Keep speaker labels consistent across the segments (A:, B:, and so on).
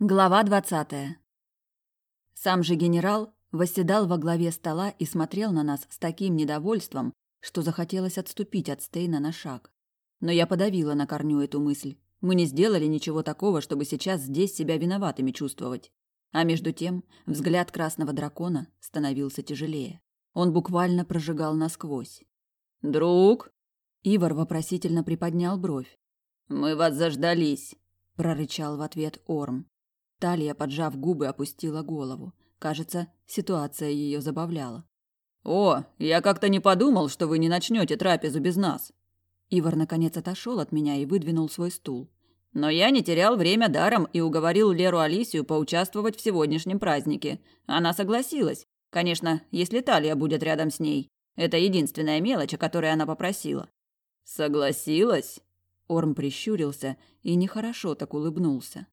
A: Глава двадцатая. Сам же генерал восседал во главе стола и смотрел на нас с таким недовольством, что захотелось отступить от Стейна на шаг. Но я подавила на корню эту мысль. Мы не сделали ничего такого, чтобы сейчас здесь себя виноватыми чувствовать. А между тем взгляд красного дракона становился тяжелее. Он буквально прожигал насквозь.
B: «Друг?»
A: Ивар вопросительно приподнял бровь.
B: «Мы вас заждались», –
A: прорычал в ответ Орм. Талия, поджав губы, опустила голову. Кажется, ситуация ее забавляла.
B: «О, я как-то не подумал, что вы не начнете трапезу без нас».
A: Ивар наконец отошел от меня и выдвинул свой стул.
B: Но я не терял время даром и уговорил Леру Алисию поучаствовать в сегодняшнем празднике. Она согласилась. Конечно, если Талия будет рядом с ней. Это единственная мелочь, о которой она попросила. Согласилась?
A: Орм прищурился и нехорошо так улыбнулся.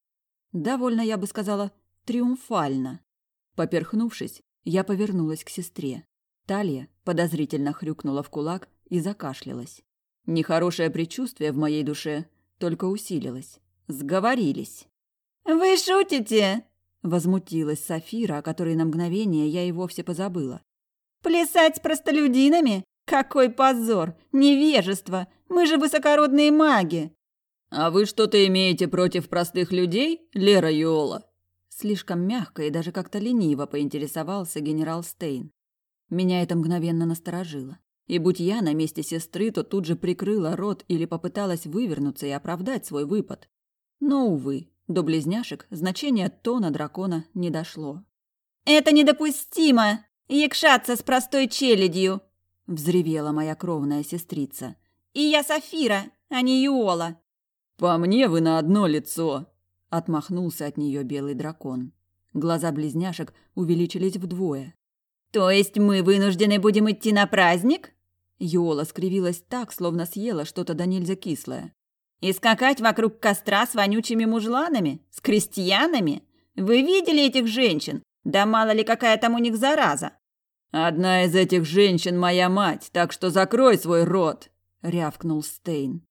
A: Довольно, я бы сказала, триумфально. Поперхнувшись, я повернулась к сестре. Талия подозрительно хрюкнула в кулак и закашлялась. Нехорошее предчувствие в моей душе только усилилось. Сговорились.
C: «Вы шутите?»
A: – возмутилась Сафира, о которой на мгновение я и вовсе позабыла.
C: «Плясать с простолюдинами? Какой позор! Невежество! Мы же высокородные маги!»
B: «А вы что-то имеете против простых людей, Лера Юола?»
A: Слишком мягко и даже как-то лениво поинтересовался генерал Стейн. Меня это мгновенно насторожило. И будь я на месте сестры, то тут же прикрыла рот или попыталась вывернуться и оправдать свой выпад. Но, увы, до близняшек значение тона дракона не дошло.
C: «Это недопустимо! Якшаться с простой челядью!»
A: – взревела моя кровная сестрица.
C: «И я Сафира, а не Юола!»
B: «По мне вы на одно лицо!»
A: – отмахнулся от нее белый дракон. Глаза близняшек увеличились вдвое.
C: «То есть мы вынуждены будем идти на праздник?»
A: Йола скривилась так, словно съела что-то до нельзя кислое.
C: «И скакать вокруг костра с вонючими мужланами? С крестьянами? Вы видели этих женщин? Да мало ли какая там у них зараза!»
B: «Одна из этих женщин моя мать, так что закрой свой рот!» – рявкнул Стейн.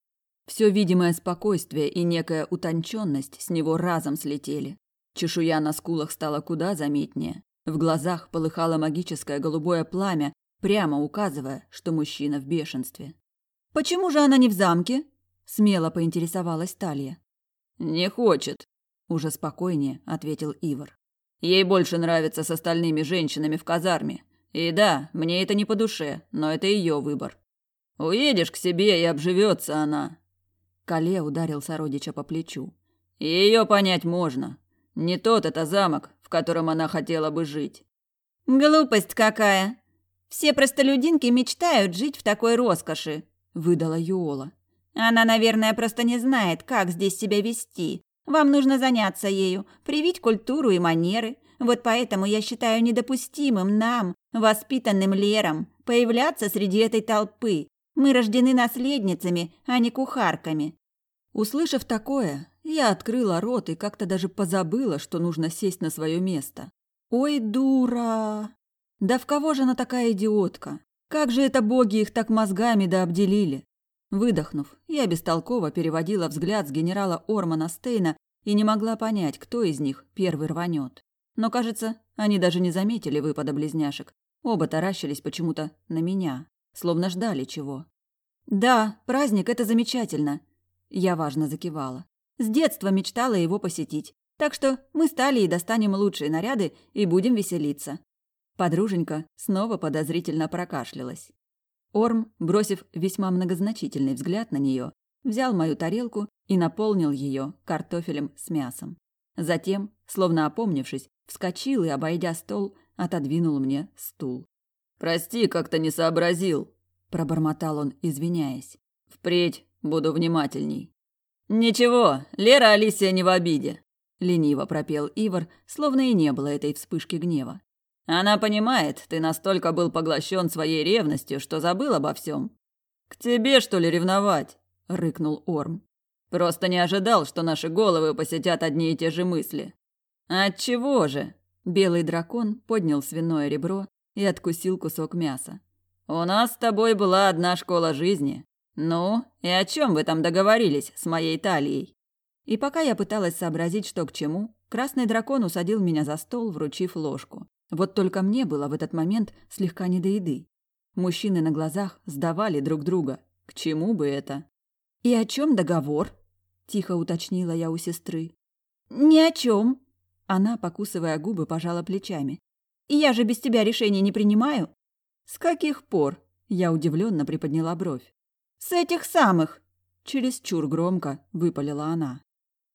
A: Все видимое спокойствие и некая утонченность с него разом слетели. Чешуя на скулах стала куда заметнее. В глазах полыхало магическое голубое пламя, прямо указывая, что мужчина в бешенстве. «Почему же она не в замке?» – смело поинтересовалась Талия.
B: «Не хочет», – уже спокойнее ответил Ивар. «Ей больше нравится с остальными женщинами в казарме. И да, мне это не по душе, но это ее выбор. Уедешь к себе, и обживется она.
A: Кале ударил сородича по плечу.
B: Ее понять можно. Не тот это замок, в котором она хотела бы жить.
C: Глупость какая. Все простолюдинки мечтают жить в такой роскоши, выдала Юола. Она, наверное, просто не знает, как здесь себя вести. Вам нужно заняться ею, привить культуру и манеры. Вот поэтому я считаю недопустимым нам, воспитанным Лерам, появляться среди этой толпы. Мы рождены наследницами, а не кухарками.
A: Услышав такое, я открыла рот и как-то даже позабыла, что нужно сесть на свое место. Ой, дура! Да в кого же она такая идиотка? Как же это боги их так мозгами да обделили? Выдохнув, я бестолково переводила взгляд с генерала Ормана Стейна и не могла понять, кто из них первый рванет. Но, кажется, они даже не заметили выпада близняшек. Оба таращились почему-то на меня словно ждали чего. «Да, праздник – это замечательно!» Я важно закивала. С детства мечтала его посетить. Так что мы стали и достанем лучшие наряды и будем веселиться. Подруженька снова подозрительно прокашлялась. Орм, бросив весьма многозначительный взгляд на нее, взял мою тарелку и наполнил ее картофелем с мясом. Затем, словно опомнившись, вскочил и, обойдя стол, отодвинул мне стул.
B: Прости, как-то не сообразил, пробормотал он, извиняясь. Впредь буду внимательней. Ничего, Лера Алисия не в обиде, лениво пропел Ивар, словно и не было этой вспышки гнева. Она понимает, ты настолько был поглощен своей ревностью, что забыл обо всем. К тебе что ли ревновать? рыкнул Орм. Просто не ожидал, что наши головы посетят одни и те же мысли. Отчего же? Белый дракон поднял свиное ребро и откусил кусок мяса. «У нас с тобой была одна школа жизни. Ну, и о чем вы там договорились с моей талией?»
A: И пока я пыталась сообразить, что к чему, красный дракон усадил меня за стол, вручив ложку. Вот только мне было в этот момент слегка не до еды. Мужчины на глазах сдавали друг друга. К чему бы это? «И о чем договор?» – тихо уточнила я у сестры.
C: «Ни о чем.
A: Она, покусывая губы, пожала плечами.
C: «Я же без тебя решений не принимаю».
A: «С каких пор?» – я удивленно приподняла бровь.
C: «С этих самых!»
A: – чересчур громко выпалила она.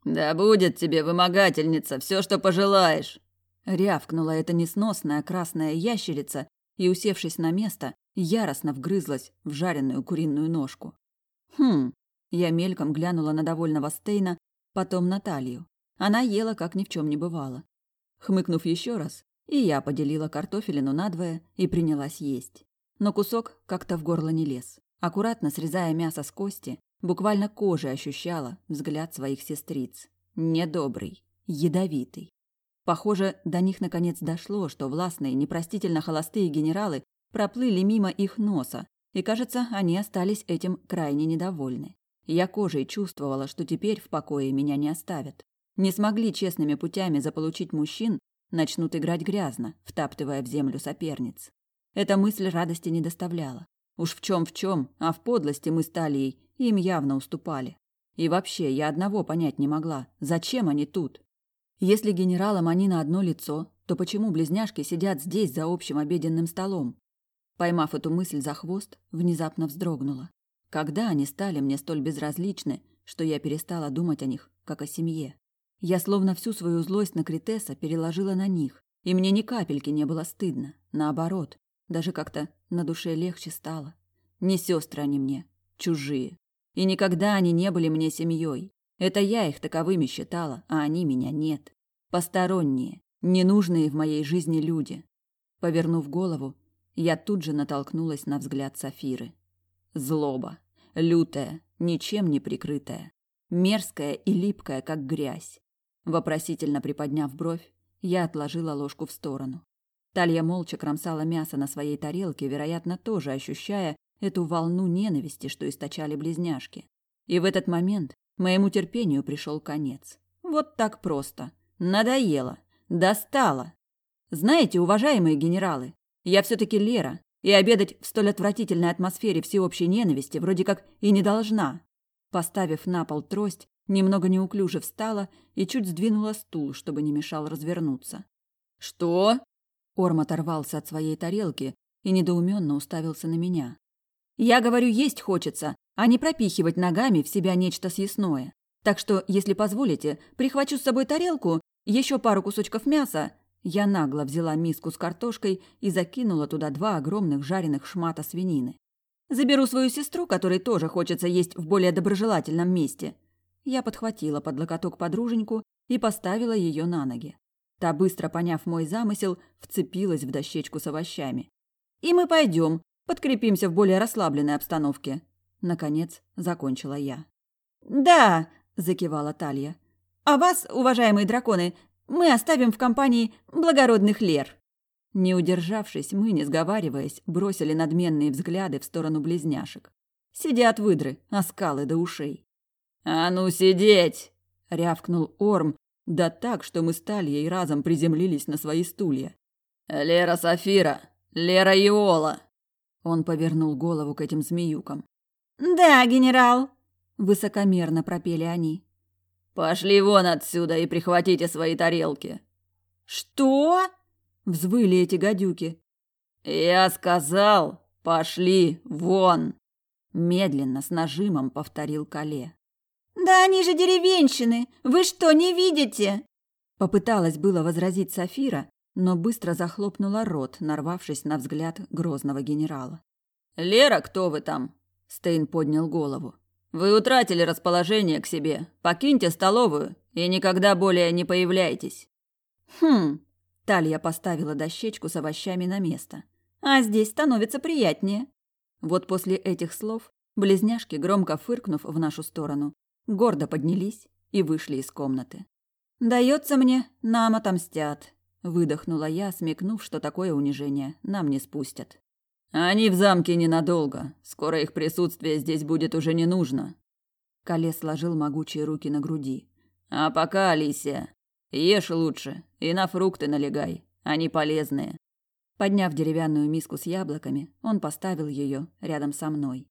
B: «Да будет тебе, вымогательница, все, что пожелаешь!»
A: Рявкнула эта несносная красная ящерица и, усевшись на место, яростно вгрызлась в жареную куриную ножку. Хм, я мельком глянула на довольного Стейна, потом на талию. Она ела, как ни в чем не бывало. Хмыкнув еще раз, и я поделила картофелину надвое и принялась есть. Но кусок как-то в горло не лез. Аккуратно срезая мясо с кости, буквально кожей ощущала взгляд своих сестриц. Недобрый, ядовитый. Похоже, до них наконец дошло, что властные, непростительно холостые генералы проплыли мимо их носа, и, кажется, они остались этим крайне недовольны. Я кожей чувствовала, что теперь в покое меня не оставят не смогли честными путями заполучить мужчин, начнут играть грязно, втаптывая в землю соперниц. Эта мысль радости не доставляла. Уж в чем в чем, а в подлости мы с Талией им явно уступали. И вообще, я одного понять не могла. Зачем они тут? Если генералам они на одно лицо, то почему близняшки сидят здесь за общим обеденным столом? Поймав эту мысль за хвост, внезапно вздрогнула. Когда они стали мне столь безразличны, что я перестала думать о них, как о семье? Я словно всю свою злость на Критеса переложила на них, и мне ни капельки не было стыдно. Наоборот, даже как-то на душе легче стало. Не сестры они мне, чужие. И никогда они не были мне семьей. Это я их таковыми считала, а они меня нет. Посторонние, ненужные в моей жизни люди. Повернув голову, я тут же натолкнулась на взгляд Сафиры. Злоба, лютая, ничем не прикрытая, мерзкая и липкая, как грязь. Вопросительно приподняв бровь, я отложила ложку в сторону. Талья молча кромсала мясо на своей тарелке, вероятно, тоже ощущая эту волну ненависти, что источали близняшки. И в этот момент моему терпению пришел конец. Вот так просто. Надоело. Достало. Знаете, уважаемые генералы, я все-таки Лера, и обедать в столь отвратительной атмосфере всеобщей ненависти вроде как и не должна. Поставив на пол трость, немного неуклюже встала и чуть сдвинула стул, чтобы не мешал развернуться.
B: «Что?»
A: Орм оторвался от своей тарелки и недоуменно уставился на меня. «Я говорю, есть хочется, а не пропихивать ногами в себя нечто съестное. Так что, если позволите, прихвачу с собой тарелку, еще пару кусочков мяса». Я нагло взяла миску с картошкой и закинула туда два огромных жареных шмата свинины. Заберу свою сестру, которой тоже хочется есть в более доброжелательном месте. Я подхватила под локоток подруженьку и поставила ее на ноги. Та, быстро поняв мой замысел, вцепилась в дощечку с овощами. «И мы пойдем, подкрепимся в более расслабленной обстановке». Наконец, закончила я.
C: «Да», – закивала Талья. «А вас, уважаемые драконы, мы оставим в компании благородных лер».
A: Не удержавшись, мы, не сговариваясь, бросили надменные взгляды в сторону близняшек. Сидят выдры, оскалы до ушей.
B: «А ну сидеть!»
A: — рявкнул Орм, да так, что мы стали ей разом приземлились на свои стулья.
B: «Лера Сафира! Лера Иола!»
A: Он повернул голову к этим змеюкам.
C: «Да, генерал!»
A: — высокомерно пропели они.
B: «Пошли вон отсюда и прихватите свои тарелки!»
C: «Что?» — взвыли эти гадюки.
B: «Я сказал, пошли вон!»
A: Медленно, с нажимом повторил Кале.
C: «Да они же деревенщины! Вы что, не видите?»
A: Попыталась было возразить Сафира, но быстро захлопнула рот, нарвавшись на взгляд грозного генерала.
B: «Лера, кто вы там?» Стейн поднял голову. «Вы утратили расположение к себе. Покиньте столовую и никогда более не появляйтесь».
A: «Хм...» Талья поставила дощечку с овощами на место. «А здесь становится приятнее». Вот после этих слов близняшки, громко фыркнув в нашу сторону, гордо поднялись и вышли из комнаты. «Дается мне, нам отомстят», – выдохнула я, смекнув, что такое унижение нам не спустят.
B: «Они в замке ненадолго. Скоро их присутствие здесь будет уже не нужно».
A: Колес сложил могучие руки на груди.
B: А пока, Алисия, ешь лучше и на фрукты налегай, они полезные.
A: Подняв деревянную миску с яблоками, он поставил ее рядом со мной.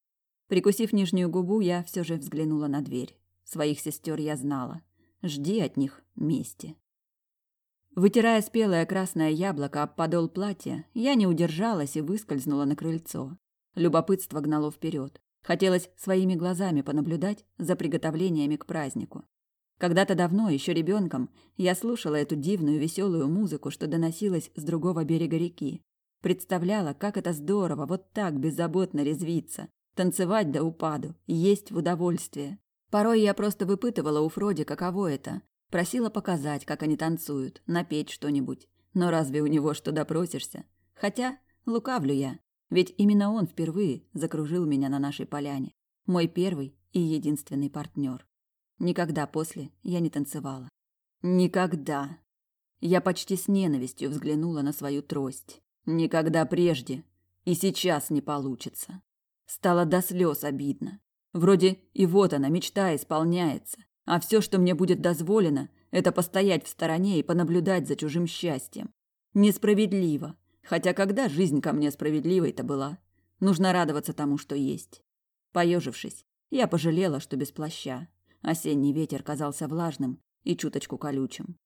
A: Прикусив нижнюю губу, я все же взглянула на дверь. Своих сестер я знала. Жди от них мести. Вытирая спелое красное яблоко об подол платья, я не удержалась и выскользнула на крыльцо. Любопытство гнало вперед. Хотелось своими глазами понаблюдать за приготовлениями к празднику. Когда-то давно, еще ребенком, я слушала эту дивную веселую музыку, что доносилась с другого берега реки. Представляла, как это здорово вот так беззаботно резвиться, танцевать до упаду, есть в удовольствие. Порой я просто выпытывала у Фроди, каково это. Просила показать, как они танцуют, напеть что-нибудь. Но разве у него что допросишься? Хотя, лукавлю я. Ведь именно он впервые закружил меня на нашей поляне. Мой первый и единственный партнер. Никогда после я не танцевала. Никогда. Я почти с ненавистью взглянула на свою трость. Никогда прежде. И сейчас не получится. Стало до слез обидно. Вроде и вот она, мечта исполняется. А все, что мне будет дозволено, это постоять в стороне и понаблюдать за чужим счастьем. Несправедливо. Хотя когда жизнь ко мне справедливой-то была? Нужно радоваться тому, что есть. Поежившись, я пожалела, что без плаща. Осенний ветер казался влажным и чуточку колючим.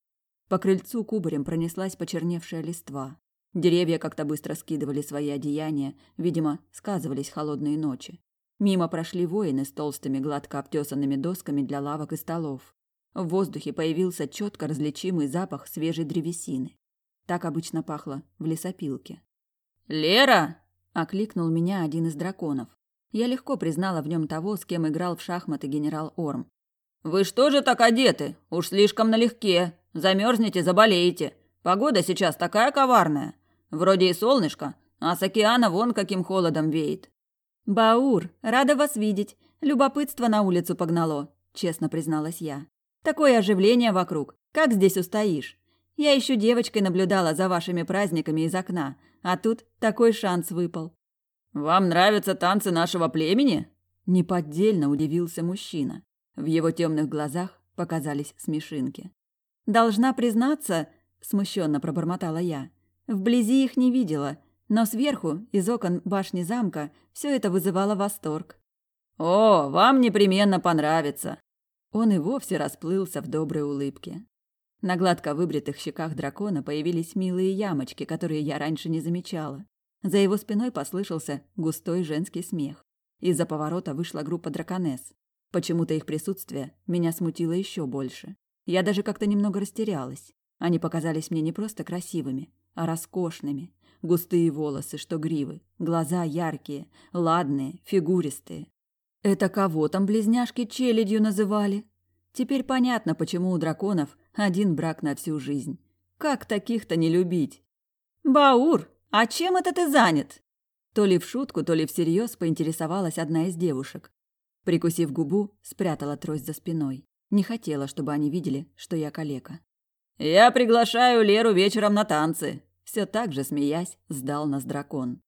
A: По крыльцу кубарем пронеслась почерневшая листва. Деревья как-то быстро скидывали свои одеяния, видимо, сказывались холодные ночи. Мимо прошли воины с толстыми гладко обтесанными досками для лавок и столов. В воздухе появился четко различимый запах свежей древесины. Так обычно пахло в лесопилке.
B: «Лера!»
A: – окликнул меня один из драконов. Я легко признала в нем того, с кем играл в шахматы генерал Орм.
B: Вы что же так одеты? Уж слишком налегке. Замерзнете, заболеете. Погода сейчас такая коварная. Вроде и солнышко, а с океана вон каким холодом веет.
A: Баур, рада вас видеть. Любопытство на улицу погнало, честно призналась я. Такое оживление вокруг. Как здесь устоишь? Я еще девочкой наблюдала за вашими праздниками из окна, а тут такой шанс выпал.
B: Вам нравятся танцы нашего племени?
A: Неподдельно удивился мужчина. В его темных глазах показались смешинки. Должна признаться, смущенно пробормотала я. Вблизи их не видела, но сверху, из окон башни замка, все это вызывало восторг.
B: О, вам непременно понравится.
A: Он и вовсе расплылся в доброй улыбке. На гладко выбритых щеках дракона появились милые ямочки, которые я раньше не замечала. За его спиной послышался густой женский смех. Из-за поворота вышла группа драконесс. Почему-то их присутствие меня смутило еще больше. Я даже как-то немного растерялась. Они показались мне не просто красивыми, а роскошными. Густые волосы, что гривы, глаза яркие, ладные, фигуристые. Это кого там близняшки челядью называли? Теперь понятно, почему у драконов один брак на всю жизнь. Как таких-то не любить? «Баур, а чем это ты занят?» То ли в шутку, то ли всерьез поинтересовалась одна из девушек. Прикусив губу, спрятала трость за спиной. Не хотела, чтобы они видели, что я калека.
B: «Я приглашаю Леру вечером на танцы», –
A: все так же, смеясь, сдал нас дракон.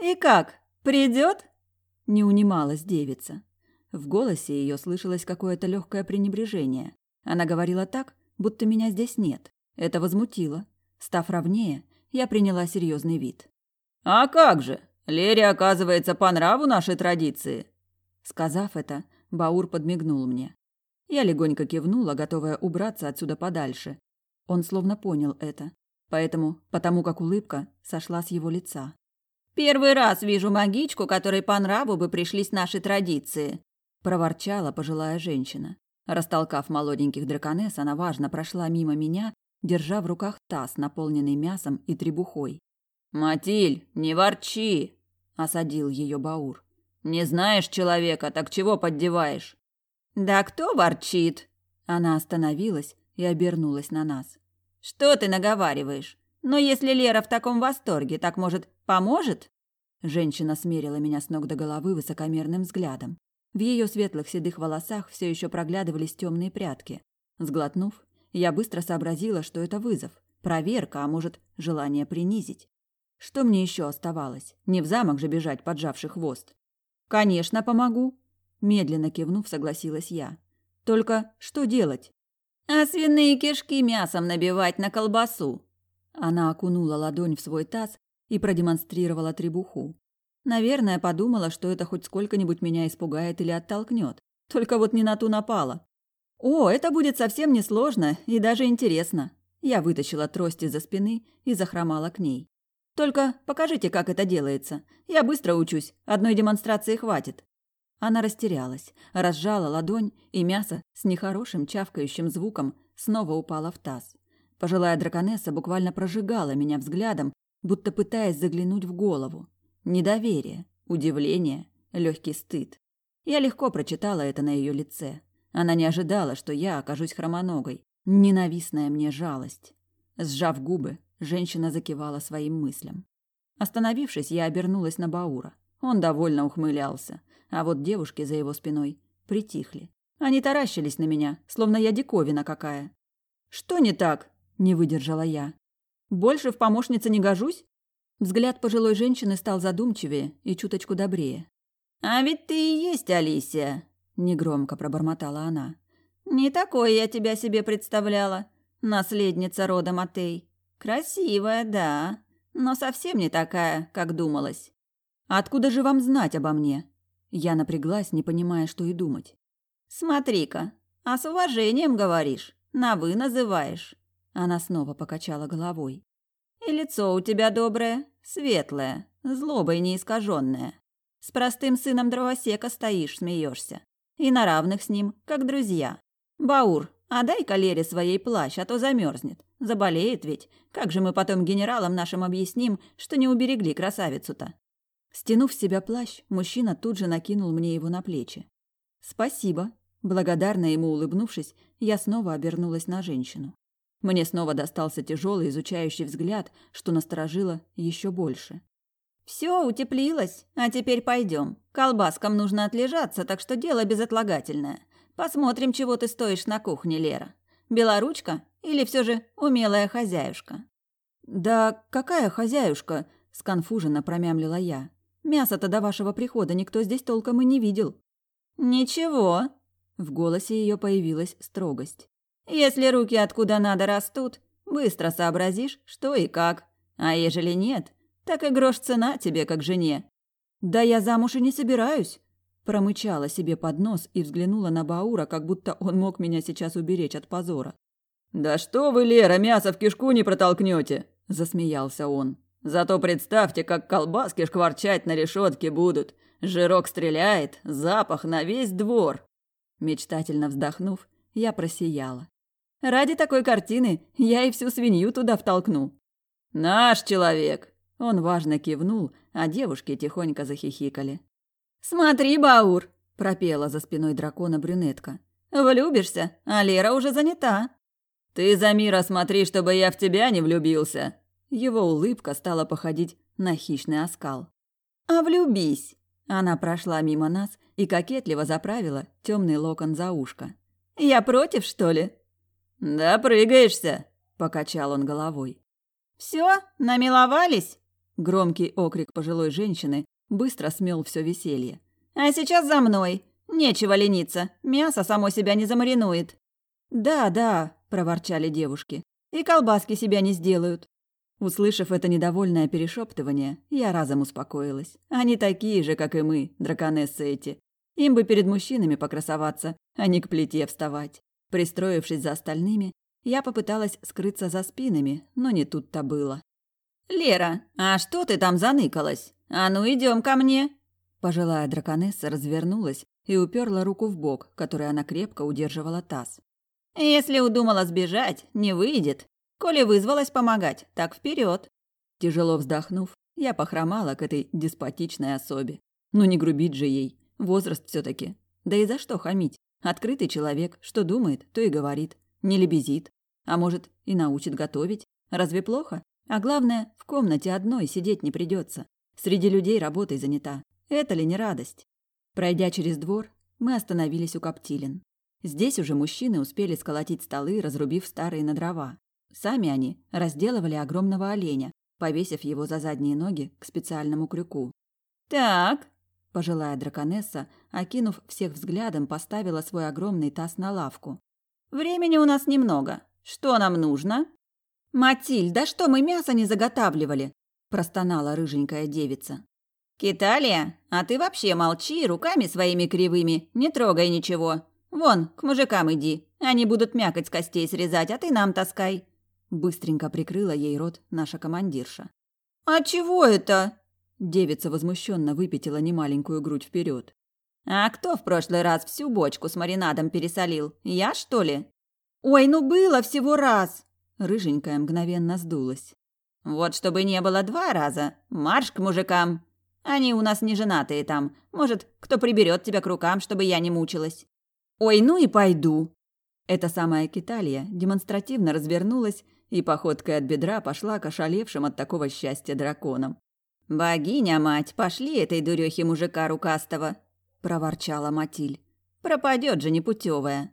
C: «И как, придет?»
A: – не унималась девица. В голосе ее слышалось какое-то легкое пренебрежение. Она говорила так, будто меня здесь нет. Это возмутило. Став ровнее, я приняла серьезный вид.
B: «А как же? Лере, оказывается, по нраву нашей традиции»,
A: Сказав это, Баур подмигнул мне. Я легонько кивнула, готовая убраться отсюда подальше. Он словно понял это. Поэтому, потому как улыбка сошла с его лица.
C: «Первый раз вижу магичку, которой по нраву бы пришлись наши традиции», –
A: проворчала пожилая женщина. Растолкав молоденьких драконесс, она важно прошла мимо меня, держа в руках таз, наполненный мясом и требухой.
B: «Матиль, не ворчи!»
A: – осадил ее Баур.
B: Не знаешь человека, так чего поддеваешь?
C: Да кто ворчит?
A: Она остановилась и обернулась на нас.
C: Что ты наговариваешь? Но если Лера в таком восторге, так может, поможет?
A: Женщина смерила меня с ног до головы высокомерным взглядом. В ее светлых седых волосах все еще проглядывались темные прядки. Сглотнув, я быстро сообразила, что это вызов, проверка, а может, желание принизить. Что мне еще оставалось? Не в замок же бежать, поджавший хвост. Конечно, помогу, медленно кивнув, согласилась я. Только что делать?
C: А свиные кишки мясом набивать на колбасу.
A: Она окунула ладонь в свой таз и продемонстрировала требуху. Наверное, подумала, что это хоть сколько-нибудь меня испугает или оттолкнет. Только вот не на ту напала. О, это будет совсем несложно и даже интересно. Я вытащила трость из-за спины и захромала к ней. Только покажите, как это делается. Я быстро учусь, одной демонстрации хватит. Она растерялась, разжала ладонь, и мясо с нехорошим чавкающим звуком снова упало в таз. Пожилая драконесса буквально прожигала меня взглядом, будто пытаясь заглянуть в голову. Недоверие, удивление, легкий стыд. Я легко прочитала это на ее лице. Она не ожидала, что я окажусь хромоногой. Ненавистная мне жалость. Сжав губы, женщина закивала своим мыслям. Остановившись, я обернулась на Баура. Он довольно ухмылялся, а вот девушки за его спиной притихли. Они таращились на меня, словно я диковина какая. «Что не так?» – не выдержала я. «Больше в помощнице не гожусь?» Взгляд пожилой женщины стал задумчивее и чуточку добрее.
C: «А ведь ты и есть Алисия», – негромко пробормотала она. «Не такой я тебя себе представляла. Наследница рода Матей. Красивая, да, но совсем не такая, как думалось».
A: «Откуда же вам знать обо мне?» Я напряглась, не понимая, что и думать.
C: «Смотри-ка, а с уважением говоришь, на «вы» называешь».
A: Она снова покачала головой.
C: И лицо у тебя доброе, светлое, злобой не искаженное. С простым сыном дровосека стоишь, смеешься. И на равных с ним, как друзья. Баур, а дай-ка Лере своей плащ, а то замерзнет. Заболеет ведь. Как же мы потом генералам нашим объясним, что не уберегли красавицу-то?
A: Стянув с себя плащ, мужчина тут же накинул мне его на плечи. «Спасибо». Благодарно ему улыбнувшись, я снова обернулась на женщину. Мне снова достался тяжелый изучающий взгляд, что насторожило еще больше.
C: Все утеплилось, а теперь пойдем. Колбаскам нужно отлежаться, так что дело безотлагательное. Посмотрим, чего ты стоишь на кухне, Лера. Белоручка или все же умелая хозяюшка?
A: Да какая хозяюшка? сконфуженно промямлила я. Мясо-то до вашего прихода никто здесь толком и не видел.
C: Ничего.
A: В голосе ее появилась строгость.
C: Если руки откуда надо растут, быстро сообразишь, что и как. А ежели нет, так и грош цена тебе, как жене.
A: Да я замуж и не собираюсь. Промычала себе под нос и взглянула на Баура, как будто он мог меня сейчас уберечь от позора.
B: «Да что вы, Лера, мясо в кишку не протолкнете!» – засмеялся он. «Зато представьте, как колбаски шкварчать на решетке будут. Жирок стреляет, запах на весь двор!»
A: Мечтательно вздохнув, я просияла. Ради такой картины я и всю свинью туда втолкну.
B: Наш человек.
A: Он важно кивнул, а девушки тихонько захихикали.
C: Смотри, Баур, пропела за спиной дракона брюнетка. Влюбишься, а Лера уже занята.
B: Ты за мира смотри, чтобы я в тебя не влюбился.
A: Его улыбка стала походить на хищный оскал.
C: А влюбись.
A: Она прошла мимо нас и кокетливо заправила темный локон за ушко.
C: Я против, что ли?
B: «Да прыгаешься», –
A: покачал он головой.
C: «Все, намиловались?»
A: Громкий окрик пожилой женщины быстро смел все веселье.
C: «А сейчас за мной. Нечего лениться. Мясо само себя не замаринует».
A: «Да, да», – проворчали девушки. «И колбаски себя не сделают». Услышав это недовольное перешептывание, я разом успокоилась. Они такие же, как и мы, драконессы эти. Им бы перед мужчинами покрасоваться, а не к плите вставать. Пристроившись за остальными, я попыталась скрыться за спинами, но не тут-то было.
C: «Лера, а что ты там заныкалась? А ну идем ко мне!»
A: Пожилая драконесса развернулась и уперла руку в бок, которой она крепко удерживала таз.
C: «Если удумала сбежать, не выйдет. Коли вызвалась помогать, так вперед.
A: Тяжело вздохнув, я похромала к этой деспотичной особе. Ну не грубить же ей, возраст все таки Да и за что хамить? Открытый человек, что думает, то и говорит. Не лебезит. А может, и научит готовить. Разве плохо? А главное, в комнате одной сидеть не придется. Среди людей работой занята. Это ли не радость? Пройдя через двор, мы остановились у коптилин. Здесь уже мужчины успели сколотить столы, разрубив старые на дрова. Сами они разделывали огромного оленя, повесив его за задние ноги к специальному крюку.
C: «Так,
A: Пожилая драконесса, окинув всех взглядом, поставила свой огромный таз на лавку.
C: Времени у нас немного. Что нам нужно?»
A: «Матиль, да что мы мясо не заготавливали?» – простонала рыженькая девица.
C: «Киталия, а ты вообще молчи, руками своими кривыми, не трогай ничего. Вон, к мужикам иди, они будут мякоть с костей срезать, а ты нам таскай».
A: Быстренько прикрыла ей рот наша командирша.
C: «А чего это?»
A: Девица возмущенно выпятила немаленькую грудь вперед.
C: «А кто в прошлый раз всю бочку с маринадом пересолил? Я, что ли?»
A: «Ой, ну было всего раз!» Рыженькая мгновенно сдулась.
C: «Вот чтобы не было два раза, марш к мужикам! Они у нас не женатые там. Может, кто приберет тебя к рукам, чтобы я не мучилась?»
A: «Ой, ну и пойду!» Эта самая Киталия демонстративно развернулась и походкой от бедра пошла к ошалевшим от такого счастья драконам.
C: «Богиня-мать, пошли этой дурехе мужика рукастого!» – проворчала Матиль. «Пропадет же непутевая!»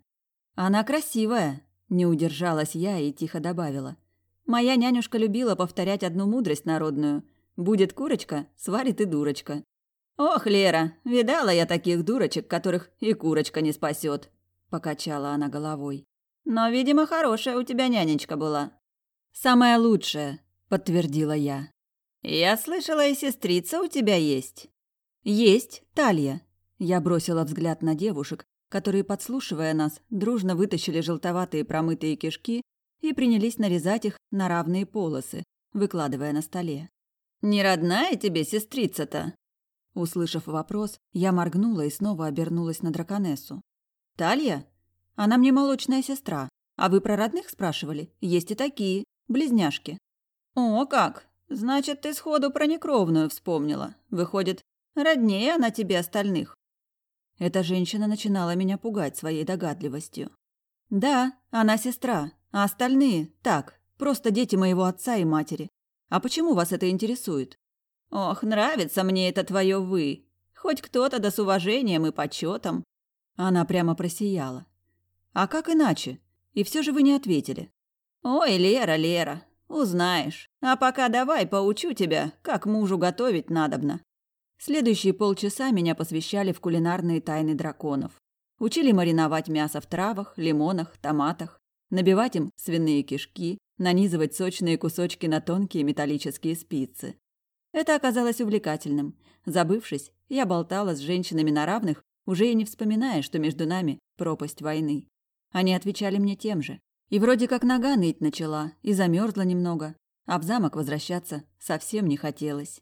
A: «Она красивая!» – не удержалась я и тихо добавила. «Моя нянюшка любила повторять одну мудрость народную. Будет курочка, сварит и дурочка».
C: «Ох, Лера, видала я таких дурочек, которых и курочка не спасет!» – покачала она головой. «Но, видимо, хорошая у тебя нянечка была».
A: «Самая лучшая», – подтвердила я.
C: «Я слышала, и сестрица у тебя есть».
A: «Есть, Талья». Я бросила взгляд на девушек, которые, подслушивая нас, дружно вытащили желтоватые промытые кишки и принялись нарезать их на равные полосы, выкладывая на столе.
C: «Не родная тебе сестрица-то?»
A: Услышав вопрос, я моргнула и снова обернулась на драконессу. «Талья? Она мне молочная сестра. А вы про родных спрашивали? Есть и такие, близняшки».
C: «О, как! Значит, ты сходу про некровную вспомнила. Выходит, роднее она тебе остальных.
A: Эта женщина начинала меня пугать своей догадливостью. Да, она сестра, а остальные так, просто дети моего отца и матери. А почему вас это интересует?
C: Ох, нравится мне это твое вы. Хоть кто-то да с уважением и почетом.
A: Она прямо просияла. А как иначе? И все же вы не ответили.
C: Ой, Лера, Лера, Узнаешь. А пока давай поучу тебя, как мужу готовить надобно.
A: Следующие полчаса меня посвящали в кулинарные тайны драконов. Учили мариновать мясо в травах, лимонах, томатах, набивать им свиные кишки, нанизывать сочные кусочки на тонкие металлические спицы. Это оказалось увлекательным. Забывшись, я болтала с женщинами на равных, уже и не вспоминая, что между нами пропасть войны. Они отвечали мне тем же. И вроде как нога ныть начала, и замерзла немного, а в замок возвращаться совсем не хотелось.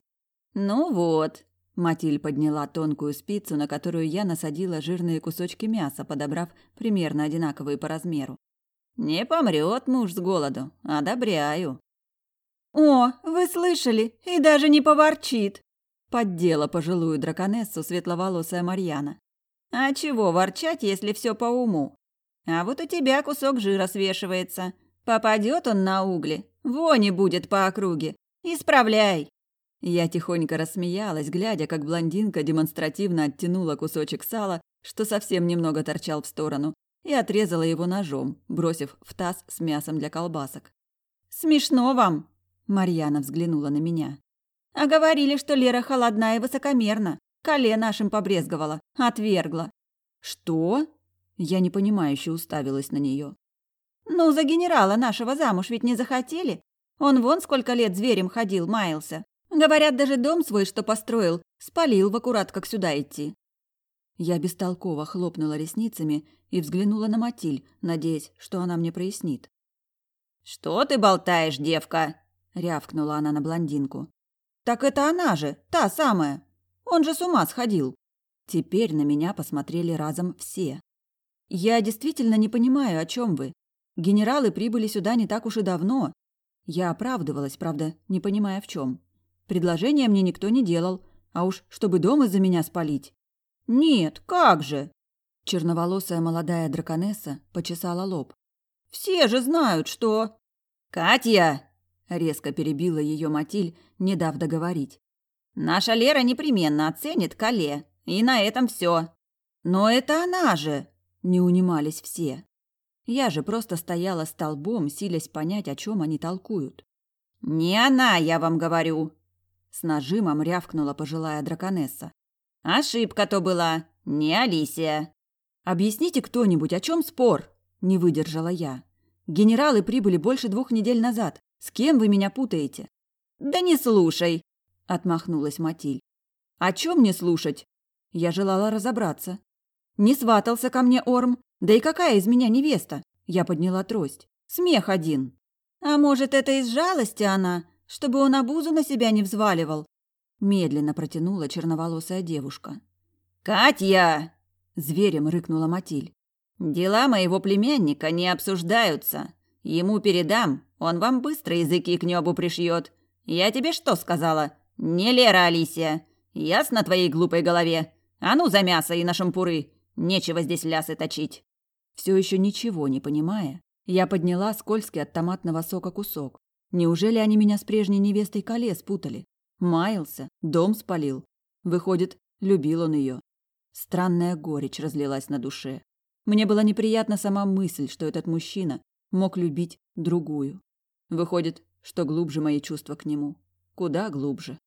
C: «Ну вот», –
A: Матиль подняла тонкую спицу, на которую я насадила жирные кусочки мяса, подобрав примерно одинаковые по размеру.
C: «Не помрет муж с голоду, одобряю».
A: «О, вы слышали? И даже не поворчит!» – поддела пожилую драконессу светловолосая Марьяна.
C: «А чего ворчать, если все по уму? А вот у тебя кусок жира свешивается. Попадет он на угли, вони будет по округе. Исправляй!»
A: Я тихонько рассмеялась, глядя, как блондинка демонстративно оттянула кусочек сала, что совсем немного торчал в сторону, и отрезала его ножом, бросив в таз с мясом для колбасок.
C: «Смешно вам!»
A: – Марьяна взглянула на меня.
C: «А говорили, что Лера холодна и высокомерна. Коле нашим побрезговала, отвергла».
A: «Что?» Я непонимающе уставилась на нее.
C: «Ну, за генерала нашего замуж ведь не захотели. Он вон сколько лет зверем ходил, маялся. Говорят, даже дом свой, что построил, спалил в аккурат, как сюда идти».
A: Я бестолково хлопнула ресницами и взглянула на Матиль, надеясь, что она мне прояснит.
C: «Что ты болтаешь, девка?»
A: – рявкнула она на блондинку.
C: «Так это она же, та самая. Он же с ума сходил».
A: Теперь на меня посмотрели разом все. Я действительно не понимаю, о чем вы. Генералы прибыли сюда не так уж и давно. Я оправдывалась, правда, не понимая в чем. Предложения мне никто не делал, а уж чтобы дом из-за меня спалить.
C: Нет, как же?
A: Черноволосая молодая драконесса почесала лоб.
C: Все же знают, что...
A: Катя! Резко перебила ее Матиль, не дав договорить.
C: Наша Лера непременно оценит Кале, и на этом все.
A: Но это она же! Не унимались все. Я же просто стояла столбом, силясь понять, о чем они толкуют.
C: «Не она, я вам говорю!»
A: С нажимом рявкнула пожилая драконесса.
C: «Ошибка то была, не Алисия!»
A: «Объясните кто-нибудь, о чем спор?» Не выдержала я. Генералы прибыли больше двух недель назад. С кем вы меня путаете?
C: Да не слушай,
A: отмахнулась Матиль. О чем не слушать? Я желала разобраться. Не сватался ко мне Орм. Да и какая из меня невеста? Я подняла трость. Смех один.
C: А может, это из жалости она, чтобы он обузу на себя не взваливал?
A: Медленно протянула черноволосая девушка.
C: «Катя!»
A: – зверем рыкнула Матиль.
C: «Дела моего племянника не обсуждаются. Ему передам, он вам быстро языки к небу пришьет. Я тебе что сказала? Не Лера Алисия. Ясно твоей глупой голове? А ну за мясо и на шампуры. Нечего здесь лясы точить».
A: Все еще ничего не понимая, я подняла скользкий от томатного сока кусок. Неужели они меня с прежней невестой колес путали? Маялся, дом спалил. Выходит, любил он ее. Странная горечь разлилась на душе. Мне была неприятна сама мысль, что этот мужчина мог любить другую. Выходит, что глубже мои чувства к нему. Куда глубже.